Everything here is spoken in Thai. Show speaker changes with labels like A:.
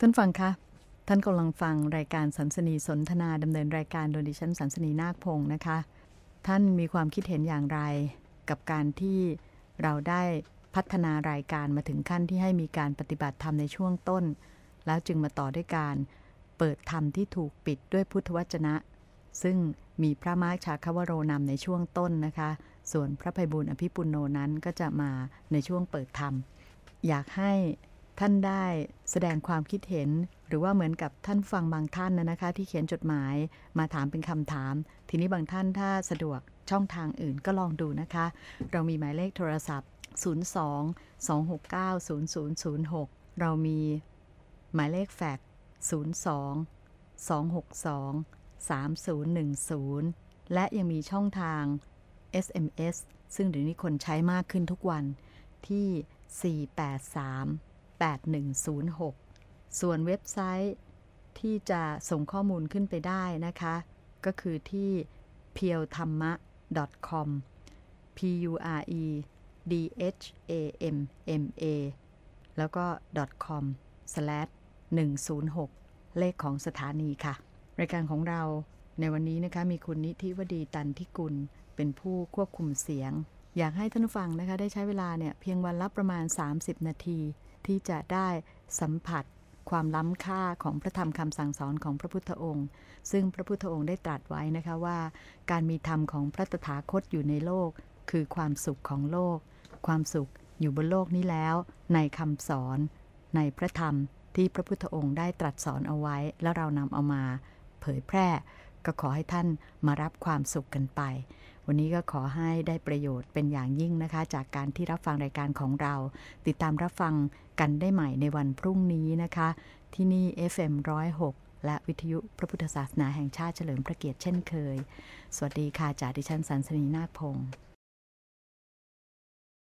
A: ท่านฟังคะ ท่านกำลังฟังรายการสันสนีสนทนาดำเนินรายการโดยดิฉันสันสนีนาคพงศ์นะคะ ท่านมีความคิดเห็นอย่างไร กับการที่เราได้พัฒนารายการมาถึงขั้นที่ให้มีการปฏิบัติธรรมในช่วงต้น แล้วจึงมาต่อด้วยการเปิดธรรมที่ถูกปิดด้วยพุทธวจนะ ซึ่งมีพระมาร์คชาคาวโรนำในช่วงต้นนะคะ ส่วนพระภัยบุญอภิปุโนนั้นก็จะมาในช่วงเปิดธรรม อยากให้ ท่านได้แสดงความคิดเห็น หรือว่าเหมือนกับท่านฟังบางท่านนะนะคะ ที่เขียนจดหมายมาถามเป็นคำถาม ทีนี้บางท่านถ้าสะดวกช่องทางอื่นก็ลองดูนะคะ เรามีหมายเลขโทรศัพท์ 02 269 0006 เรามีหมายเลขแฟกซ์02 262 3010 และยังมีช่องทาง SMS ซึ่งเดี๋ยวนี้คนใช้มากขึ้นทุกวันที่ 483 8106 ส่วนเว็บไซต์ที่จะส่งข้อมูลขึ้นไปได้นะคะ ก็คือที่ p e e l t h a m m a com p u r e d h a m m a แล้วก็ .com slash 106 เลขของสถานีค่ะ รายการของเราในวันนี้นะคะมีคุณนิธิวดีตันทิกุล เป็นผู้ควบคุมเสียง อยากให้ท่านผู้ฟังนะคะ ได้ใช้เวลาเนี่ยเพียงวันละประมาณ 30 นาที ที่จะได้สัมผัสความล้ำค่าของพระธรรมคำสั่งสอนของพระพุทธองค์ ซึ่งพระพุทธองค์ได้ตรัสไว้นะคะว่า การมีธรรมของพระตถาคตอยู่ในโลก คือความสุขของโลก ความสุขอยู่บนโลกนี้แล้ว ในคำสอน ในพระธรรมที่พระพุทธองค์ได้ตรัสสอนเอาไว้ แล้วเรานำเอามา เผยแพร่ ก็ขอให้ท่านมารับความสุขกันไป วันนี้ก็ขอให้ได้ประโยชน์เป็นอย่างยิ่งนะคะ จากการที่รับฟังรายการของเรา ติดตามรับฟังกันได้ใหม่ในวันพรุ่งนี้นะคะ ที่นี่ FM 106 และวิทยุพระพุทธศาสนาแห่งชาติเฉลิมพระเกียรติเช่นเคย สวัสดีค่ะจากดิฉันสันสนีนาคพงศ์